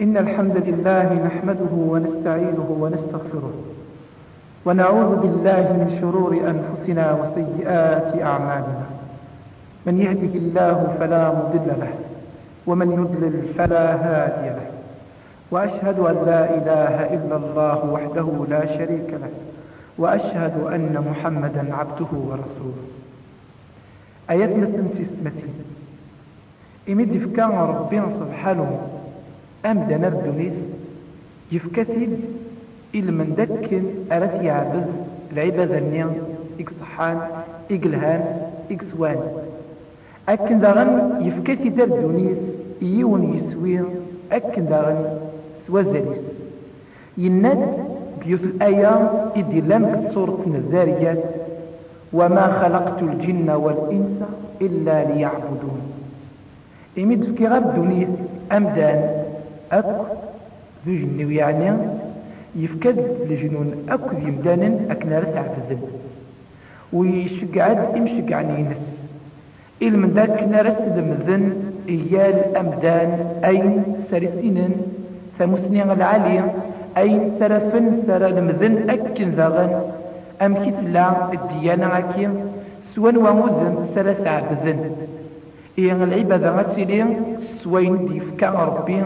إن الحمد لله نحمده ونستعينه ونستغفره ونعوذ بالله من شرور أنفسنا وسيئات أعمالنا. من يهده الله فلا مضل له ومن يضلل فلا هادي له. وأشهد أن لا إله إلا الله وحده لا شريك له وأشهد أن محمدا عبده ورسوله. أيتنا تنسيستمتي إمد يفكا ربنا سبحانه أمدا نردنيث يفكتد إل من دك أرث يعبد العبادة النيا إك صحان إك الهان إك سوان أكن داغن يفكتي دار دونيث يون يسوي أكن داغن سوازاليس يناد بيوت الآية إدي لم سورة الذاريات وما خلقت الجن والإنس إلا ليعبدون. إمد في غير الدنيا أمدان أك ذو جنو يعني يفكد لجنون أك ذي مدان أكنا عبدن ويشقعد إمشقعني ينس. من ذاك نرس ذمذن إيال أمدان أين سرسين ثمسني العالي أين سرفن سر المذن أكن ذغن أم كتلا الديانة عكي سوان ومذن سر عبدن إيه العبادة غتسيلي سوين دي فكا ربي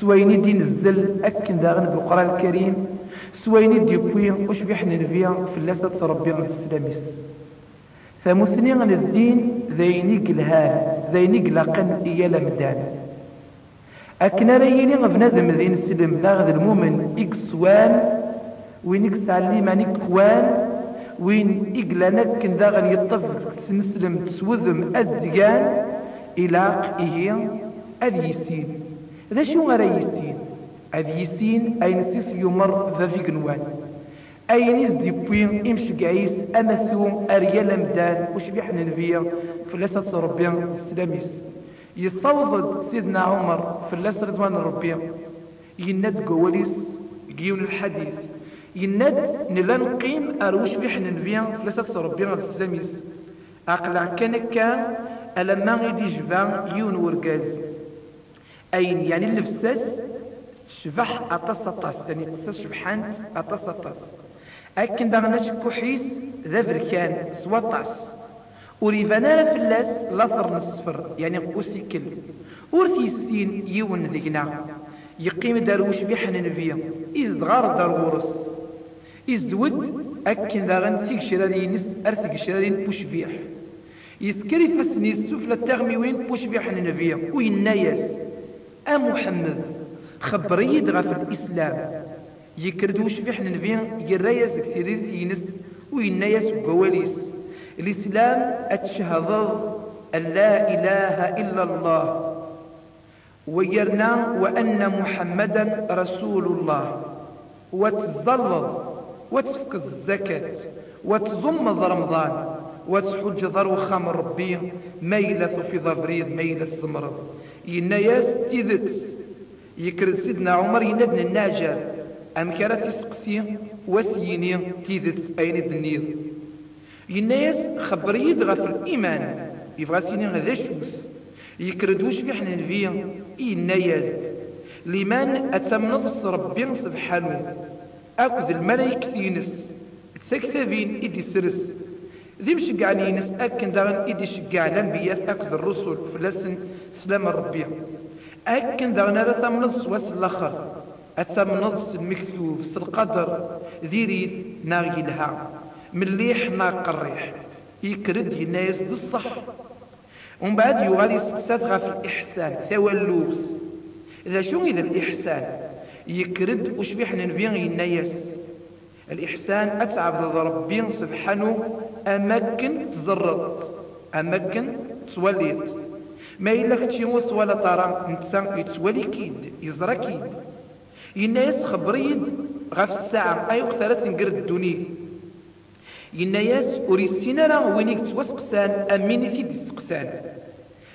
سوين دي نزل أكن داغن بالقرآن الكريم. سوين دي كوي وش بيحنا نبيا في اللاسة ربي السلاميس فمسني عن الدين ذيني قلهان ذيني قلقن إيا لمدان. أكنا ريني غفنا ذم ذين السلم لاغذ المؤمن إكسوان وين إكسالي ماني كوان وين إقلانا كن داغن يطفق سنسلم تسوذم أزدقان إلى إيه أذ يسين ذا شو غير يسين أذ يسين أي نسيس يمر ذا في قنوان أي نزدي بوين إمش قعيس أمثوم أريال أمدان وش بيحنا نبيا فلاسة ربي السلاميس يصوضد سيدنا عمر فلاسة رضوان ربي يند قواليس قيون الحديث يند نلا نقيم أروش بيحنا نبيا فلاسة ربي السلاميس أقلع كان كان ألما غيدي جبا يون ورقاز أين؟ يعني اللفساس شبح أطاس أطاس يعني قصص شبحانت أطاس أطاس. أكن دغناش كحيس ذا بركان سواطاس وريفانا فلاس لاثر نصفر يعني قوسيكل ورثي السين يون ذينا يقيم داروش بيحن فيا إزدغار دار ورس إزدود أكن داغن تيك شرارينس أرثك شرارين بوش بيح. يسكري فسني السفلى التغمي وين بوش بيحن نبيا. وين نايس. أ محمد خبري غف الإسلام. يكردوش بيحن نبيا يرايس كثير ينس وين نايس وقواليس الإسلام أتشهد أن لا إله إلا الله. ويرنا وأن محمدا رسول الله. وتظلل وتفك الزكاة وتضم رمضان. وتحج ضرو خام ربي ميلة في ضفريض ميلة السمرض يناياس تيذت يكرد سيدنا عمر ينبن الناجر أم كانت تسقسي وسيني تيذت أين الدنيا يناياس خبريد غف الإيمان. يبغى سيني غذا شوس يكرد وش بيحنا نبيا يناياس لمن أتمنض ربي سبحانه أكد الملايك ثينس. تسكتبين إدي سرس. ذي مشقعني نس أكن داغن إدي شقع الأنبياء أكد الرسل فلسن سلام ربي أكن داغن هذا ثمنض سواس الآخر أتمنض المكتوب القدر. ذي ريث ناغي لها. مليح ناق الريح يكرد الناس دي الصح ومن بعد يغالي سكسات غاف الإحسان. ثوى اللوث إذا شو إذا الإحسان؟ يكرد وش بيحنا نبيغ الناس الإحسان أتعب ربي سبحانه أمكن تزرط أمكن توليت. ما إلا كتشيموت ولا ترى نتسا يتولي كيد يزرى كيد. الناس خبريد غف الساعة أي وقت نقرد الدنيا. الناس أريسينا راه وينيك توسقسان أميني في ديسقسان.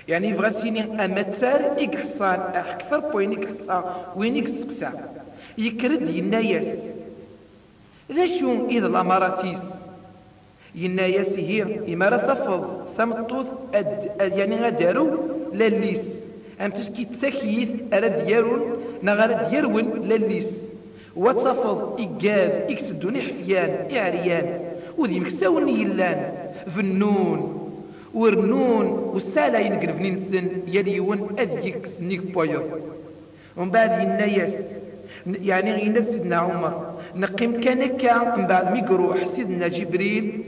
يعني يبغى سيني أمتسار إكحصان أكثر بوينيك حصان وينيك سقسان يكرد الناس ذا شو إذا الأماراتيس؟ ينا يسهير إمارة تفض ثمطوث أد يعني غدارو لليس أم تشكي تسكيث أرد يارون نغرد يرون لليس وتصفض إيقاذ إكسدون إحفيان إعريان. وذي مكساون يلان فنون. ورنون والسالة ينقلب ننسن يليون أذيك سنيك بوير ومن بعد ينايس يعني غينا سيدنا عمر. نقيم كان كا من بعد ميقروح سيدنا جبريل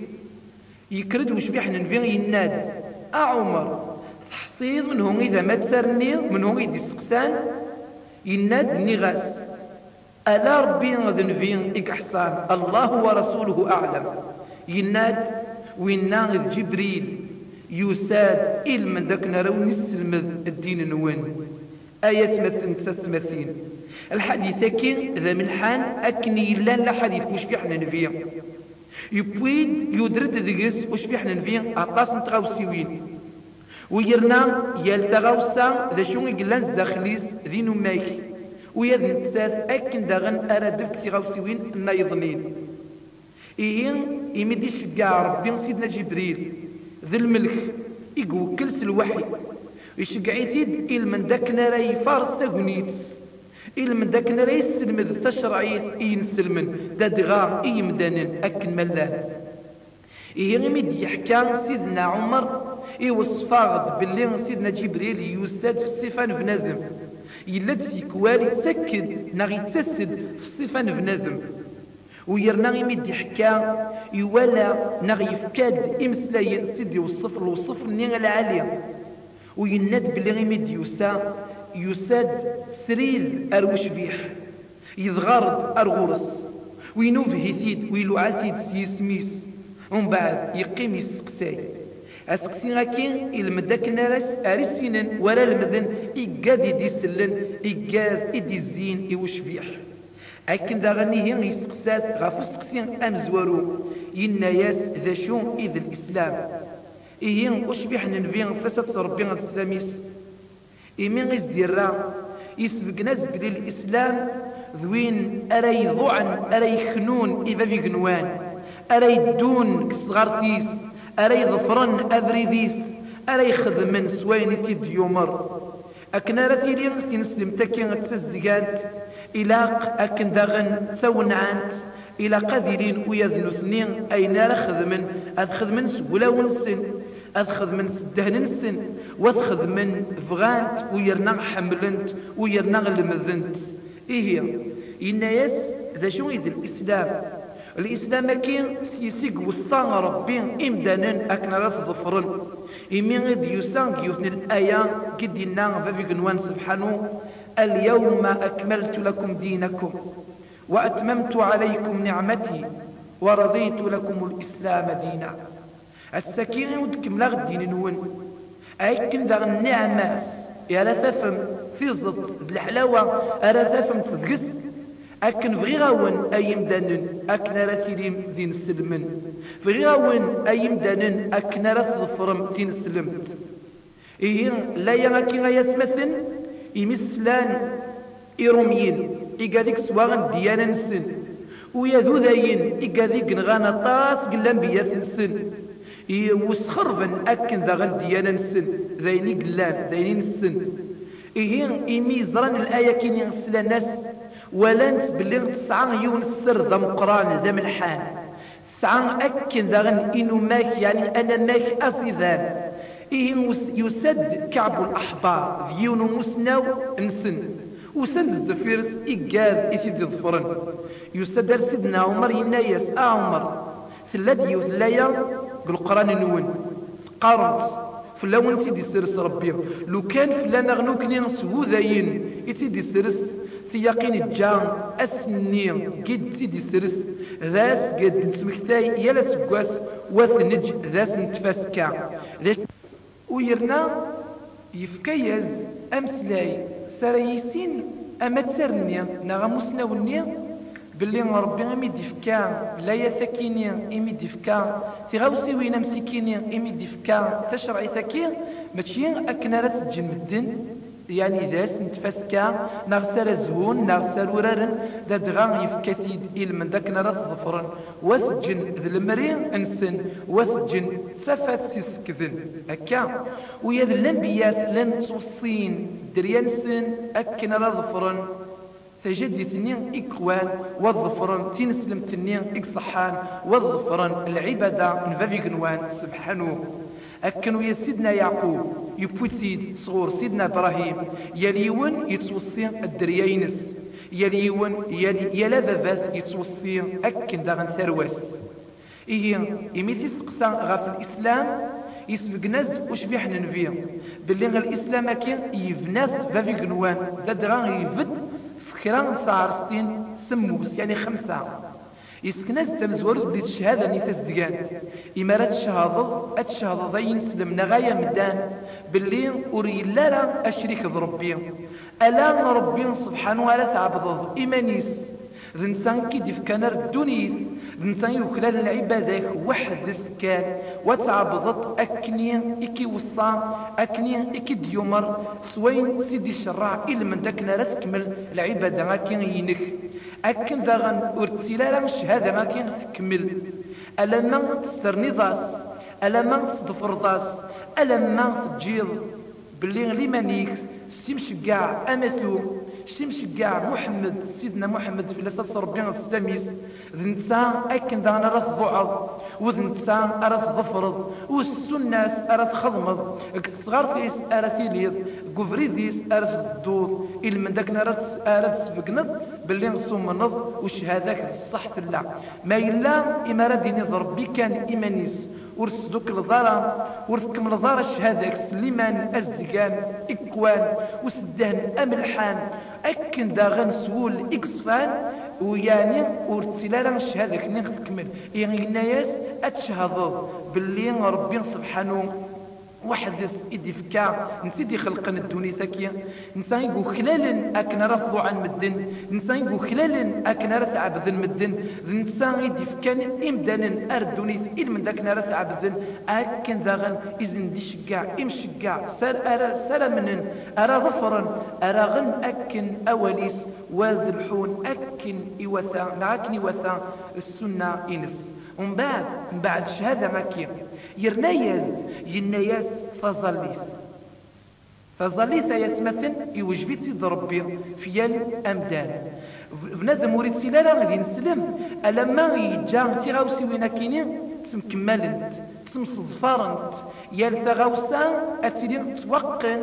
يكرد وش بيحنا نفين يناد. أ عمر تحصيد من هم إذا ما تسرني من هم إذا سقسان يناد نغاس. ألا ربي ذنفين إك حصان الله ورسوله أعلم. يناد ويناد جبريل يساد من داك نراو نسلمذ الدين نوان آية مثل تسمثين الحديث كي ذا من حان أكني لأن لا حديث وش في حنا نفيا يبويد يدرد ذقس وش في حنا نفيا أطاس نتغاوسيوين ويرنا يلتغاوسا ذا شو يقلان داخليس ذينو مايك ويذ نتساث أكن داغن أرادك تغاوسيوين النايضنين إيه يمدي شقع ربي سيدنا جبريل ذي الملك يقوكلس الوحي يشقعيتيد إلمن داك نارا فارس تاقونيتس إلمن داك نارا يسلمد تشرعيت ينسلمن دا دغار إي مدانن أكن ملان إيه غميد يحكى سيدنا عمر؟ إي وصفاغد باللي سيدنا جبريل يساد في الصفان بنادم؟ في كوالي تسكد نغي تسد في الصفان بنادم؟ ويرنا يمد يحكى يولا نغي يفكاد إمسلاين سيدي وصف الوصف نيغ العالية ويناد بلي غيمد يوسا يساد سريد أروش بيح يضغرد أرغورس. وينوف هيثيد ويلو عالتيد سيسميس ومن بعد يقيم يسقساي. أسقسي غاكين المدك نارس أرسينن ولا المذن إيقاذ دي سلن إيقاذ إدي الزين إيوش بيح أكن داغنيه يسقسات غاف سقسين أمزورو ينا ياس ذا شو إذ الإسلام. إيه أشبح ننفين فلسة ربي الإسلاميس إمين غيز ديرا يسبق ناس بدي الإسلام ذوين أري ضعن أري خنون إذا في قنوان أري دون كصغار ثيس أري ظفرن أبريديس أري خدمن سوين تيد أكنا رتيلي تنسلم تكين تسزقات إلاق أكن داغن تسون عانت إلى قذرين ويذنو سنين أين لا خدمن من سبلا ونسن أذ من سدهن نسن. وأذ من فغانت ويرنا حملنت ويرنا لمذنت. إيه إن يس ذا شو يد الإسلام. الإسلام كين سيسيق وصان ربي إمدانا أكنا لا تظفرن. إمين غد يسان يوثن الآية قد ينا ففي قنوان سبحانه اليوم أكملت لكم دينكم وأتممت عليكم نعمتي ورضيت لكم الإسلام دينا. السكين ودكم لغ الدين نون أيكن دغ النعماس يا لا تفهم. في زد الحلاوة. ألا تفهم تدقس أكن فغي غاون أيم دانن أكن لا تيريم دين سلمن فغي غاون أيم دانن أكن لا تظفرم دين سلمت إيه لا غاية مثل إمسلان إروميين. إيقاديك سواغن ديانا نسن ويا ذو ذاين إيقاديك نغانا طاس قلان بيات نسن وسخربن أكن ذا غن ديانا نسن ذايني قلان ذايني نسن. إيه إمي زران الآية كين يغسل الناس. ولانت باللي تسعى يون السر ذا مقران ذا ملحان. تسعى أكن ذا غن إنو ماك يعني أنا ماك أصيذان إيه يسد كعب الأحبار. ذيون مسناو نسن. وسند الزفيرس إيقاذ إثيد ظفرن. يستدر سيدنا عمر ينايس آه عمر. ثلاث يوثلايا قرآن نون. قارنت. فلاون تيدي سرس ربي. لو كان فلانا غنوكني سهو ذاين يتيدي سرس ثياقين الجان أسني قد تيدي سرس ذاس قد نسمكتاي يلا سقواس وثنج ذاس نتفاسكا. ويرنا يفكيز أمسلاي سرايسين أما تسرني نغا ونيا باللي ربي إمي ديفكا لا يثكيني إمي ديفكا. تغاوسي وين مسكيني إمي ديفكا. تشرعي ثكي ماشي لا تسجن مدن. يعني ذاس نتفسكا نغسر زهون نغسر ورارن. دا دغا يفكثيد إل من داك نرى ظفرن وثجن ذي المري أنسن وثجن تسافات سيسكذن. هكا. ويا الانبيات لن توصين دريانسن أكنا ظفرن تجدي إكوان والظفرن تنسلم تنين إكصحان والظفرن العبادة نفافي نوان سبحانه. أكن يا سيدنا يعقوب يبوسيد صغور سيدنا إبراهيم يليون يتوصي الدريينس يليون يلا بابات يتوصي أكن داغن ثرواس إيه إميتي سقسا غاف الإسلام يسبق ناس وش بيح ننفيه باللي الإسلام كي يفناس فافي قنوان ذا دغان يفد فكران ثارستين سموس يعني خمسة. يسكناز تمزورز بديت الشهادة نيثاس دقان إمارات الشهاض أتشهاض ضين سلمنا غاية مدان. باللي أري لا أشريك ذربي ألا ربي سبحانه وتعالى تعبض إيمانيس ذنسان كي ديف كان ذنسان يوكلال العبادة واحد سكان وتعبضت أكني إكي وصا أكني إكي ديومر سوين سيدي الشراع إلا من داك نارا تكمل العبادة أكين ينك. أكن داغن أرتسيلا الشهادة أكين تكمل. ألا ما تسترني ضاس ألا ما تصدفر ضاس ألا ما تجيض باللي لمانيكس سيمشقاع أمثو سيمشقاع محمد سيدنا محمد في لسات ربي السلاميس ذنسا أكن دانا رث ضعض وذنسا أرث ظفرض والسناس أرث خضمض. صغار فيس أرث يليض قفري ديس أرث الدوض إل من داك أرث أرث سبقنض باللي نصوم نض وش هذاك الصح لا ما إلا إما رديني ضربي كان إيمانيس. ورس دوك الضارة ورس كم الضارة الشهادة سليمان أزدقان إكوان وسدهن أملحان. أكن داغن سول إكسفان ويعني ورتسلالا الشهادة كنين تكمل يعني الناس أتشهدوا باللي ربي سبحانه واحد يدي فكا نسيدي خلقنا الدنيا ثكية يقول خلال أكن رفضوا عن مدن. نسان يقول خلال أكن رث عبد المدن نسان يدي فكا إمدان أردوني إل من داك نرث عبد أكن داغن إذن دي شقاع إم شقاع سر أرى سر منن أرى ظفرا أرى غن أكن أوليس. وذلحون أكن إوثا لكن إوثا السنة إنس. ومن بعد من بعد شهادة مكية. يرنايز يناياس فظليث. فظليث يتمثل يوجبت ضربي في الأمدان بنادم وريد سلالا غادي نسلم. ألما يجا تيغاوسي وين كاينين تسم كمالنت تسم صدفارنت يال تغاوسا أتيلي توقن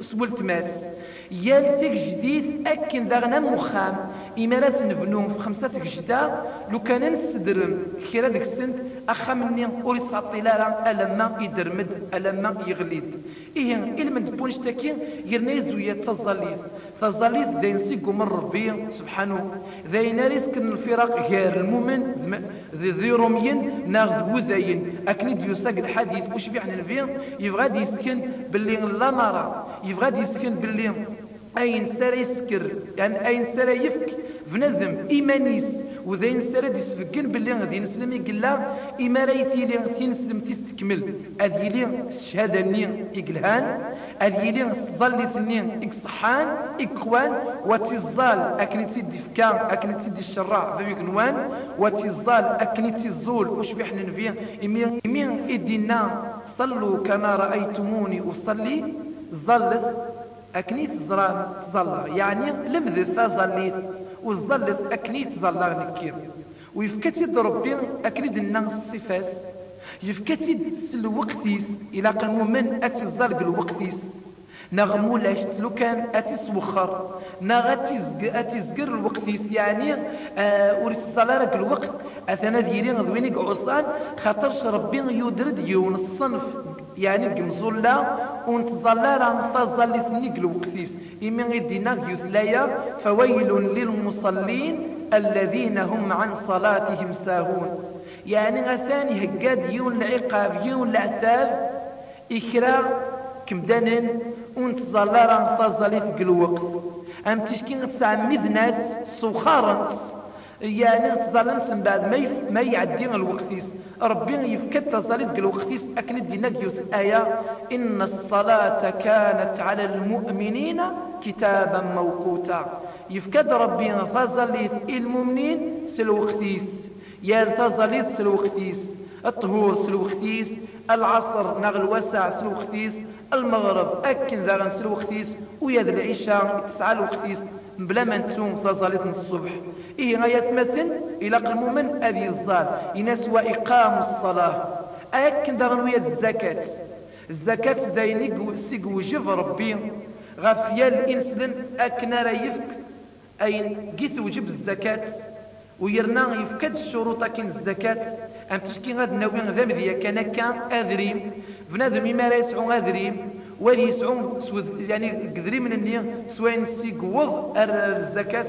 سولت ماس. يال تيك جديد أكن داغنا مخام إمارات نبنو في خمسة جدا لو كان نسدرم كيرا ديك السنت أخامني أوري تسعطي لا ألما يدرمد ألما يغليد إيه إلما دبونش تاكي يرنا يزوية تظليد تظليد دين سيقو من ربي سبحانه ذاين ريسك الفرق غير المؤمن ذي ذي روميين ناخذ وذاين أكني ديوساق الحديث وش بيعني الفير يبغى يسكن باللي لا مرة يبغى يسكن باللي أين سرى يسكر يعني أين سرى يفك؟ بنذم إيمانيس. وذين سرى يسفقن باللي غادي نسلم يقلا إما رايتي لي تنسلم تستكمل أذي لي الشهادة ني يقلهان أذي لي تظل ثنين إكصحان إكوان وتزال أكني تيدي فكا أكني تيدي الشراع ذوي قنوان وتزال أكني تزول وش بيحنا نفيه إمين إمين إدينا صلوا كما رأيتموني أصلي. ظلت أكنيت زران تظلر يعني لمذ تظليت وظلت أكنيت تظلر نكير. ويفكتي ربي أكنيد الناس الصفاس يفكتي الوقتيس. إلى قال من أتزلق الوقتيس نغمو لاش لو كان أتسوخر نغ أتزقر الوقتيس. يعني آه وريت الصلاة الوقت أثنى ذيري غضوينك عصان خاطرش ربي يدرد يون الصنف يعني قمزولا ونتظلل نتظل ثنيق الوقتيس. إمي غدينا يثلايا فويل للمصلين الذين هم عن صلاتهم ساهون. يعني غثاني هقاد يون العقاب يون العذاب إكرا كمدانن ونتظلل نتظل ثقل الوقت. أم تشكين تسعمد ناس سخارا يعني تظل نسم بعد ما يعدي الوقتيس. ربي يفكت صليت الوقتيس أكن دينا جيوت آية إن الصلاة كانت على المؤمنين كتابا موقوتا. يفكد ربي فظليت المؤمنين سلوقتيس يا فظليت سلوقتيس الطهور سلوقتيس العصر نغ الوسع سلوقتيس المغرب أكن ذا سلوقتيس ويا العشاء تسعى الوقتيس بلا ما نتسوم تظلت الصبح. إيه غاية مثل إلى المؤمن أذي الزال إناس وإقام الصلاة. أكن دغنوية الزكاة. الزكاة داينيك سيق وجف ربي. غفيا الإنسان أكنا را يفك. أين جيت وجب الزكاة. ويرنا يفكد الشروط كين الزكاة. أم تشكي غاد ناوي ذا مذيا كان كان أذريم بنادم ما لا يسعون أذريم ولي يسعون يعني قدري من النية سواء سيقوض الزكاة.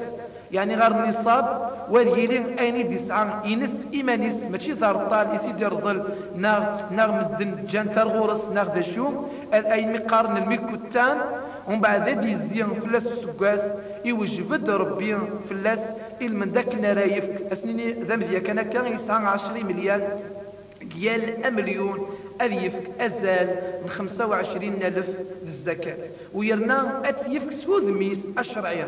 يعني غير النصاب وذي أين ديسعان ينس ايمانيس ماشي دار الطال يسيدي رضل ناغ ناغ مدن جان ترغورس ناغ دشو اين مقارن الميكوتان. ومن بعد ذا يزيان فلاس سكاس يوجبد ربي فلاس. من داك نرايف أسنيني ذا مذيا كان كان يسعى 10 مليار ديال مليون. أذيفك أزال من خمسة وعشرين ألف للزكاة ويرنا أتيفك سوذ ميس الشرعية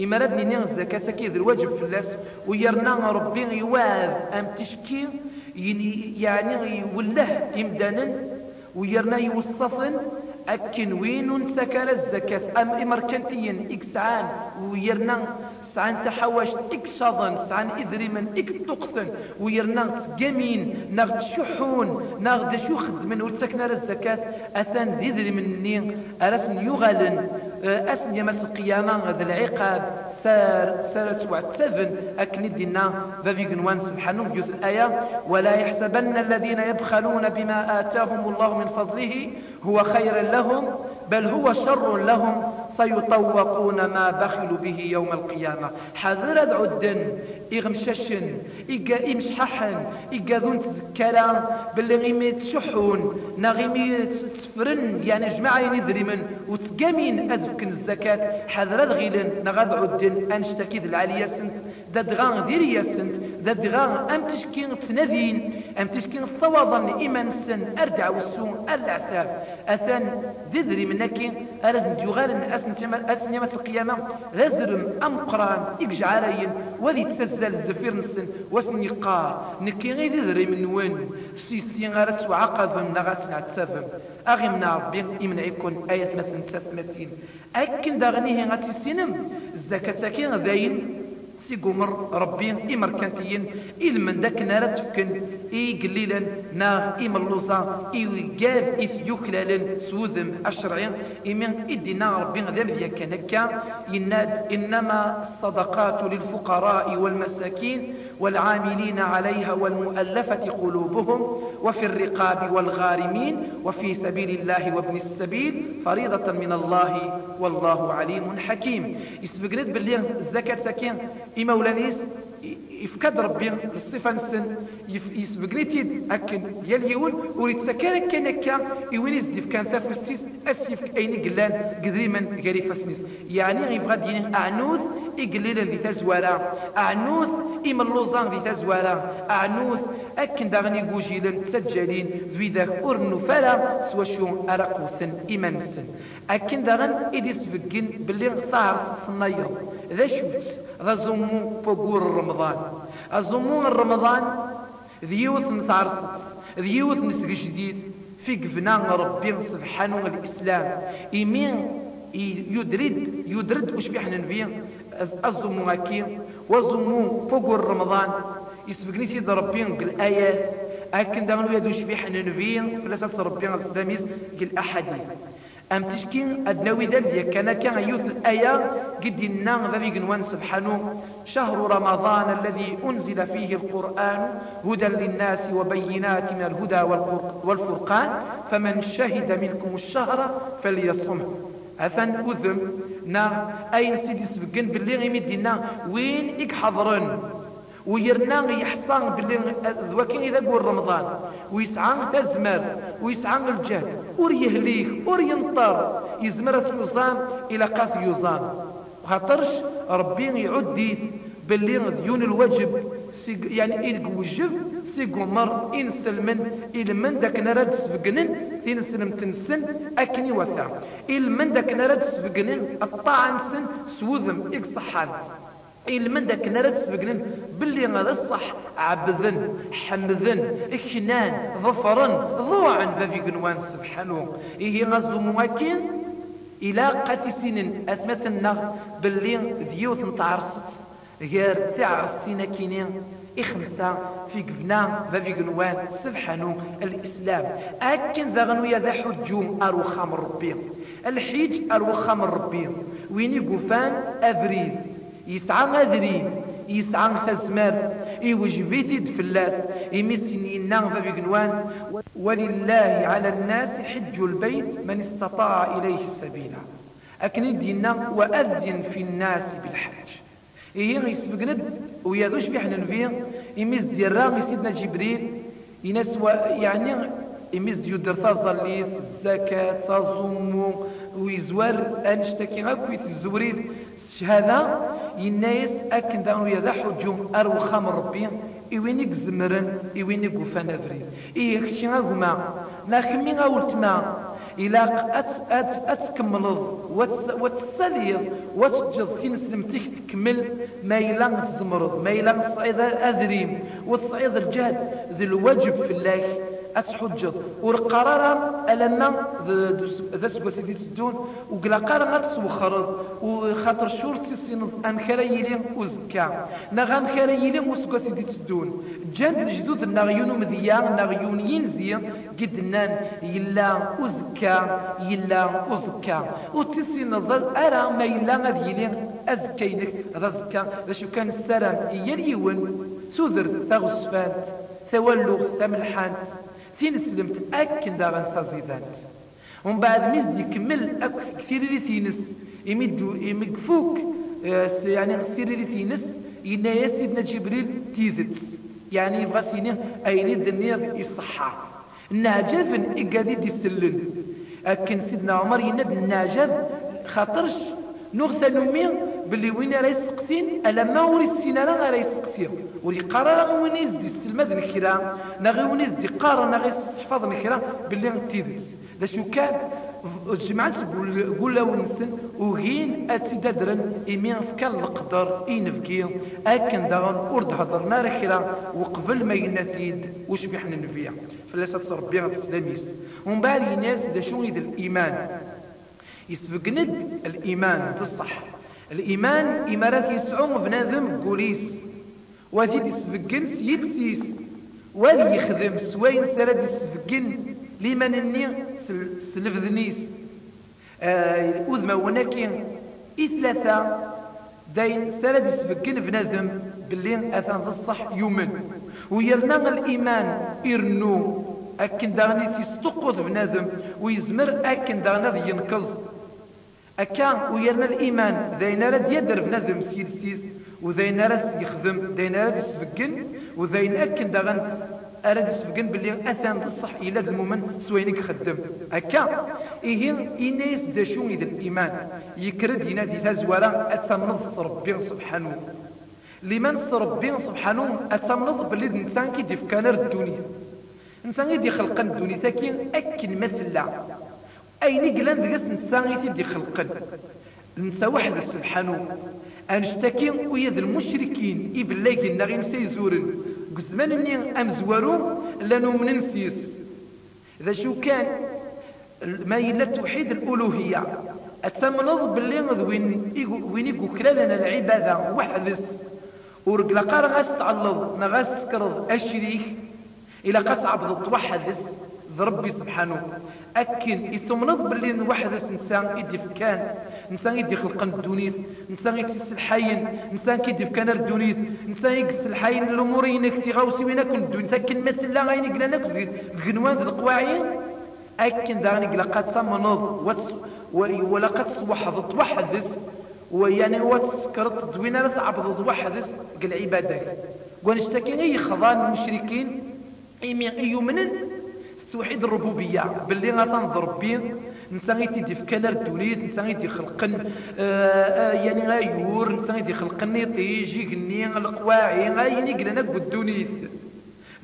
إما ردني نيغ الزكاة كيد الواجب في اللاس ويرنا ربي يواذ أم تشكي يعني يوله إمدانا ويرنا يوصفن أكن وين سكر الزكاة. أم إمركنتيا إكسعان ويرنا سعان تحوش إكشاضن سعان من إكتقثن ويرنا تقامين نغد شحون نغد شو خدمن وتسكنا الزكاة. أثان ذي مني أرسن يغلن أسن يمس القيامة ذا العقاب سار سار تسوع تسفن أكن دينا ففيقن وان سبحانه جوث الآية ولا يحسبن الذين يبخلون بما آتاهم الله من فضله هو خير لهم بل هو شر لهم. سيطوقون ما بخلوا به يوم القيامة. حذر عدن إغمششن إيقا إمشححن إيقا ذون تذكرا باللي تشحون نغيمي تفرن يعني جماعة يندري من وتقامين أدفكن الزكاة. حذر غيلن نغاد عدن أنشتكي العالية سنت دادغان ديريا دادغان أم تشكين تنذين أم تشكين الصوابا إيمان سن أردع والسون العثاب أثان دذري منك أرزن ديغال أسن يمة القيامة. لازرم أم قران إقجعارين وذي تسزل الزفير نسن واسن يقار نكي غير دذري من وين؟ سيسي غارت وعقب من نغات نعتسافم أغي من ربي إمن يكون آية مثل تثمثين أكن داغنيه غاتي سينم. الزكاة كي ذاين سيقومر ربي إمركانتيين من داك نارا تفكن. إي قليلا نا إي ملوزا إي ويقال إي يكلالا سوذم الشرعي إمن إدينا ربي غذاب ذيا كان يناد إنما الصدقات للفقراء والمساكين والعاملين عليها والمؤلفة قلوبهم وفي الرقاب والغارمين وفي سبيل الله وابن السبيل فريضة من الله والله عليم حكيم. يسبقنت باللي الزكاة سكين. إما يفكد ربي الصفة نسن يسبقنيتي أكن ديال يول وريد سكان كان كا يوينيس ديف كان تافستيس أسيف أين قلان قدري من قري فسنيس يعني غيف غادي أعنوث إقليلا ذي تزوارا أعنوث إما اللوزان ذي تزوارا أعنوث أكن داغني قوجيلا تسجلين ذي ذاك أرنو فلا سوى شو أرقوثن إما نسن أكن داغن إدي سبقين باللي طارس تصنير ذا شوت ذا زمو فقور رمضان الزمو رمضان ذيوث نثارست ذيوث نسق جديد في قفنا ربي سبحانه الإسلام إيمين يدرد يدرد وش بيحنا نبيه الزمو هكي والزمو فوق رمضان يسبقني سيد ربي الآيات أكن دغنو يدوش بيحنا نبيه فلسة ربي الإسلاميس قل أحاديث أم تشكين أدنوي ذنبي كان كان يوث الآية قد النام ذبي قنوان سبحانه شهر رمضان الذي أنزل فيه القرآن هدى للناس وبينات من الهدى والفرقان فمن شهد منكم الشهر فليصمه. أثن أذم نا أين سيدي سبقن باللي غيمدنا وين إك حضرن؟ ويرنا يحصان باللي ذوكين إذا قول رمضان. ويسعان تزمر ويسعان الجهد ور يهليك ور ينطر يزمر يوزان إلى قاف يوزان خاطرش ربي يعدي باللي ديون الواجب يعني إن وجب سيقمر إن سلمن. إن من داك نرد سبقنن تين سلم تنسن أكني وثا إن من داك نرد سبقنن الطاعن سن سوذم إك صحان من داك نرد سبقنن باللي غدا الصح عبذن حمذن إكنان ظفرن ضوعا ففي قنوان سبحانه. إيه غزو مواكين إلى قاتي سنين أثمتنا باللي ديوث نتعرست غير تعرستينا كينين إخمسة في قبنا في قنوان سبحانه. الإسلام أكن ذا غنويا ذا حجوم أروخا من ربي الحيج أروخا من ربي وين يقفان أذرين يسعى أذرين يسعى تزمر إوجبيتي دفلاس إمسنينا في قنوان ولله على الناس حج البيت من استطاع إليه السبيل. أكن دينا وأذن في الناس بالحج إيه يسبقند ويادوش بيحنا نفيه إميز ديرا سيدنا جبريل يناس يعني إميز يدر تظليث الزكاة تظم ويزوار أنشتكي غاكو يتزوريد شهادة ينايس أكن دانو يذا حجوم أرو خام ربي. إوينيك زمرن إوينيك وفانا فريد إيه خشي لا خمي غاولتما إلا أتكملض وتساليض وتجد تنسلمتك تكمل. ما إلا تزمرض ما إلا تصعيد أذريم وتصعيد الجهد ذي الواجب في الله. أتحجض والقرار ألما ذا سكوا سيدي تدون. وقلا قرار غتسوخرض وخاطر شور تسينض أن يلي وزكا. نغام كرا يلي وسكوا سيدي تدون. جان الجدود النغيون مذيا. النغيون ينزي. قدنان. يلا وزكا. يلا وزكا. وتسينض أرى ما يلا غادي أزكينك رزكا ذا كان السلام. يليون سوذر تغصفات ثولغ ثملحان. تنسلمت أكن داغن تزيدات ومن بعد ميز يكمل أكو كثير اللي تينس. يمدو يمقفوك يعني كثير اللي تينس. إنا يا سيدنا جبريل تيذت. يعني يبغى سيني أين الدنيا يصحى. النعجب إقادي دي السلل أكن سيدنا عمر يند النعجب خاطرش. نغسل نومي باللي وين راه يسقسين؟ ألا ما وري السينا راه يسقسين. ولي قرر وين يزدي السلمد نكرا نغي وين يزدي قارا نغي الصحفاظ نكرا باللي تيدس دا شو كان الجماعة تقول قول له ونسن وغين اتدادرن إمي فكان القدر إنفكي أكن داغن أرد هضرنا ركرا وقبل ما ينثيد وش بيحنا نفيا فلاسة تربيها تسلميس ومن بعد الناس دا شو الإيمان؟ يسبقند الإيمان تصح. الإيمان إمارات يسعون بنادم قوليس وزيد يسبقن سيد سيس. وذي يخدم سوين سرد يسبقن لمن الني سلف ذنيس آه أذما ونكي إثلاثة داين سرد يسبقن بنادم. باللي أثان الصح يومن. ويرنا الإيمان إرنو. أكن داغني تستقوذ بنادم. ويزمر أكن داغني ينقذ. أكا ويرنا الإيمان. داين رد يدر بنادم سيد سيس. وذين رد يخدم داين رد يسبقن وذين أكن داغن أرد يسبقن باللي أثان الصح إلى المؤمن سوينك خدم أكا إيه إنيس داشون إذا الإيمان. يكرد ينادي تزورا أتمنض ربي سبحانه. لمن ربي سبحانه أتمنض باللي الإنسان كي ديفكانر الدنيا. إنسان يدي خلقا الدنيا تاكين أكن مثلا أين قلان ذقس نسان يتدي خلقا نسا واحد سبحانه. أنشتكي ويد المشركين إبلاك النغيم سيزورن قزمان إني أمزورو لانو من نسيس. إذا شو كان؟ ما يلا توحيد الألوهية. أتمنظ باللي وين وين كلالنا العبادة وحدث ورقلا قار غاس تعلض نغاس تكرض الشريك إلا قد عبد توحدث ربي سبحانه. أكن يتمنظ باللي واحد إنسان يدي فكان إنسان يدي خلقان الدونيت إنسان يكسس الحين إنسان كيدي فكان الدونيت إنسان يكسس الحين الأمور ينك تغاوسي وينك الدونيت أكن مثل غاين قلناك الغنوان ذي القواعين أكن داني قلا قد سمنظ ولا قد صوحظ توحدث ويعني وتسكرت دوينة لا تعبد توحدث قل عبادك ونشتكي أي خضان المشركين أي يؤمنن؟ توحيد الربوبية باللي غتنظر بين نسان يتي في كالر الدوليد نسان يتي خلقن آه، آه، يعني غايور نسان يتي خلقن يطيجي قني القواعي غايني قلنا قدونيث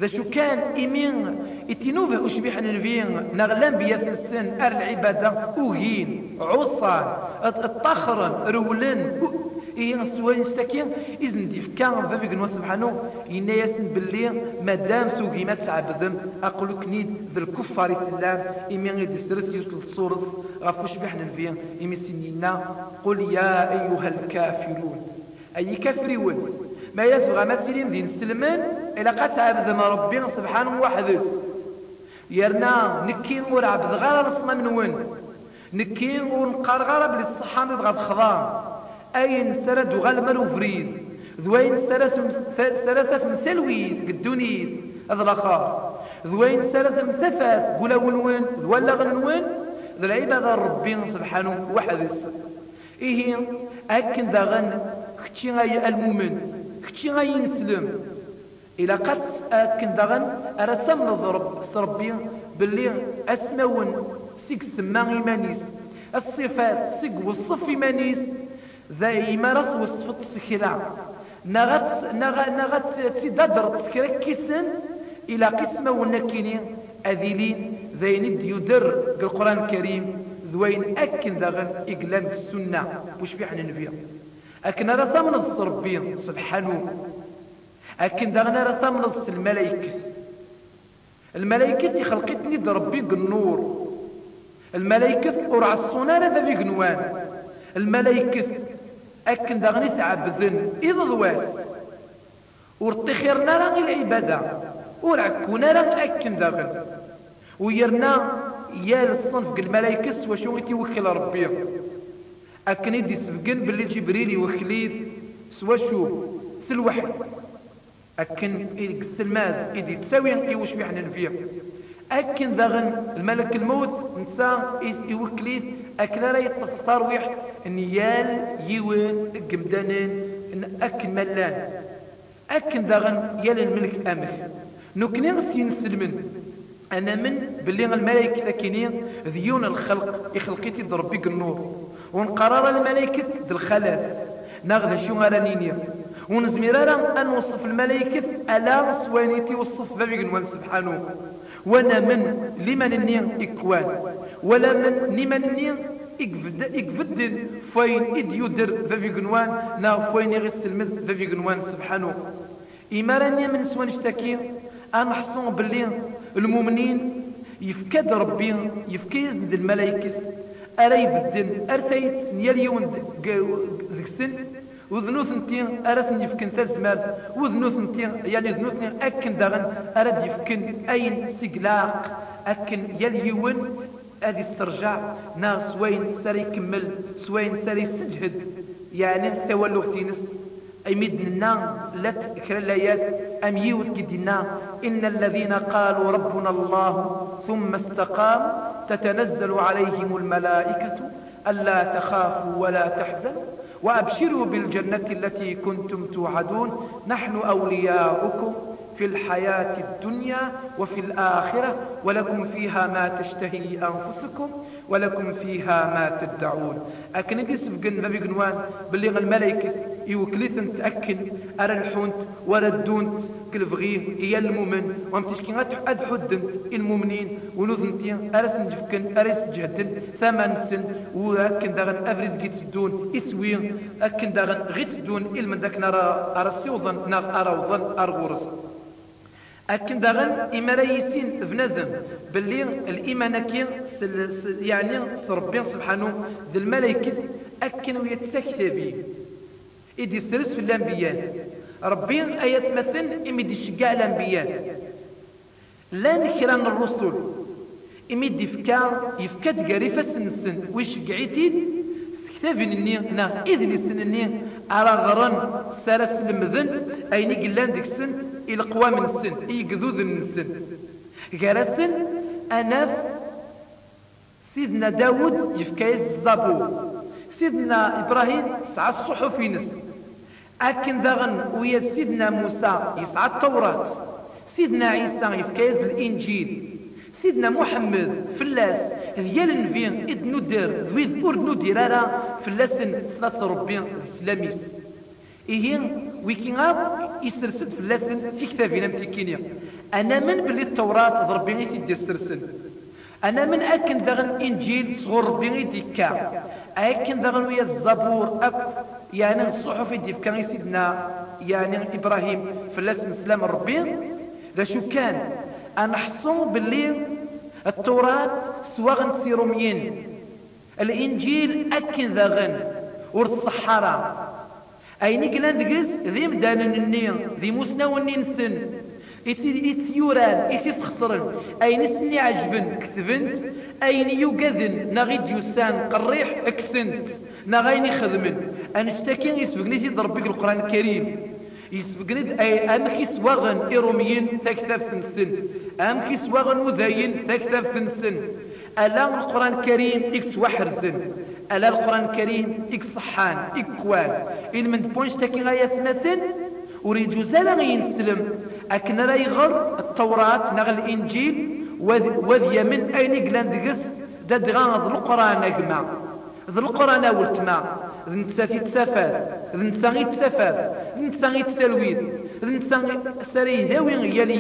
ذا شو كان إمين اتنوبه أشبيح نبين نغلان بيات السن أر العبادة أهين عصا الطخرا رولن إيه سوين استكين إذن ديفكا فافيق نوا سبحانه إنا ياسن باللي مادام سوقي ما تعبدم أقولك نيد ذا الكفار السلام إمي غير سرت يطل صورت غفوش بحنا فيه إمي سنينا قل يا أيها الكافرون. أي كافرون؟ ما يفغى ما تسلم دين السلمان إلا قد تعبد ما ربي سبحانه وحدث يرنا نكين ورعب غير رسنا من وين نكين ونقار غير بلي الصحان خضار. أين سرد وغال وفريد ذوين سرد من ثلويد قدونيد الأخر ذوين سرد مثفات قولا ونوين ولا غنوين ذا العبادة ربي سبحانه وحدث إيه أكن داغن كتشي غاي المؤمن كتشي غاي نسلم إلا قد أكن داغن أرى تمنظ رب ربي باللي أسمون سيك سما إيمانيس الصفات سيك وصف إيمانيس. ذا إمارة وصفت سكرا نغت نغ نغت تددر تسكرا كيسن إلى قسمة ونكيني أذيلين ذين يدر القرآن الكريم ذوين أكن ذغن إقلام السنة. وش في حنا نبيا أكن هذا ثمن الصربين سبحانه. أكن ذغن هذا ثمن الملائكة. الملائكة خلقتني ربي النور الملائكة أرعصونا هذا بيقنوان. الملائكة أكن دغني تعبذن إذ ضواس ورتخيرنا راه العبادة ورعكونا راه أكن دغن. ويرنا يا الصنف الملائكة وشو يتوكل ربي. أكن يدي سبقن باللي جبريل يوكليد سوا شو سلوحي أكن السلماد إدي تساوي إيوش بيحنا نفيه أكن دغن الملك الموت نسا يوكليد لا يطفصار ويح. نيال يوين قمدانين ملان. أكن دغن يال الملك أمخ نكني غسين سلمن. أنا من باللي الملائكة كينين ذيون الخلق. يخلقيتي ضربي النور ونقرر الملائكة الخلاف ناخذ شو غرانيني ونزمير أن نوصف الملائكة ألا سوانيتي وصف بابي سبحانه. وأنا من لمن النين إكوان. ولا من النين إكفد فين إد يدر ذا قنوان نا فين يغس المذ ذا قنوان سبحانه. إمارانيا من سوان اشتكي أنا حصون باللي المؤمنين يفكد ربي يفكيز الملائكة أرى يبدل أرتيت نيال يوم ذك السن وذنوث نتي أرث يفكن تزماد وذنوث نتي يعني ذنوث أكن دغن أرد يفكن أين سقلاق أكن يليون أدي استرجع ناس وين سري يكمل سوين سري سجهد يعني تولو تينس أيمدنا لا تكر الآيات أم يوث قدنا إن الذين قالوا ربنا الله ثم استقام تتنزل عليهم الملائكة ألا تخافوا ولا تحزنوا. وأبشروا بالجنة التي كنتم توعدون. نحن أولياؤكم. في الحياة الدنيا وفي الآخرة ولكم فيها ما تشتهي أنفسكم ولكم فيها ما تدعون. أكن دي سبقن ما بيقنوان باللي الملائكة يوكليثن تأكن أرى الحونت وردونت كالفغيه هي المؤمن وامتشكي أد حدنت المؤمنين ونوذنتي أرى سنجفكن أرى سجهدن ثمان سن وأكن داغن أفريد جيت سدون إسوين أكن داغن غيت سدون إلمن داك نرى أرى وظن أرغورس. أكن داغن إما يسين بنادم باللي الإيمان كي يعني ربي سبحانه ذي الملائكة أكن ويتسكتبي إدي سرس في الأنبياء. ربي آيات مثل إمي شقاع الأنبياء. لا نكران الرسل إمي دي فكا يفكا تقاري فسنسن ويشقعيتي سكتابين النين نا إذن السن أرى غران سارس المذن أين قلان ديك السن إلى قوام السن يقذوذ السن. غرسن أناف سيدنا داود يفكايز الزابور سيدنا إبراهيم سعى الصحف نس أكن دغن ويا سيدنا موسى يسعى التوراة. سيدنا عيسى يفكايز الإنجيل. سيدنا محمد فلاس ديال النبي إذ ندير ذويد أور ندير فلاسن صلاة ربي الإسلاميس. إيه ويكين غاب يسرسد فلاسن في كتابنا متكينيا أنا من بلي التوراة ضربي غير تدي السرسن. أنا من أكن دغن إنجيل صغر ربي غير ديكا. أكن دغن ويا الزبور أك يعني الصحف دي كان سيدنا يعني إبراهيم فلاس نسلام ربي. ذا شو كان؟ أنا حصو باللي التوراة سواغن تسيروميين الإنجيل أكن ذا غن ورصحارة أين كلان دقس ذي مدان النين ذي مسنا ونين سن يتيوران يتيسخسرن أين سني عجبن كسبنت أين يوقذن نغيد يسان قريح أكسنت. نغيني خدمن أنشتكي يسبقني ضربك القرآن الكريم. يسبقني أي أمك يسواغن إروميين تكتب سنسن. أمك يسواغن مذاين تكتب سنسن. ألا القرآن الكريم إكس وحرزن. ألا القرآن الكريم إكس صحان إكوان إن من بونش تكي غاية مثل أريد زالا ينسلم أكن لا يغر التوراة نغ الإنجيل وذي من أين قلان دقس داد غاض القرآن أجمع ذا القرآن ولتما ذا نتسا في تسافر ذا نتسا غي تسافر ذا نتسا غي تسلويد ذا نتسا سري ذاوي يلي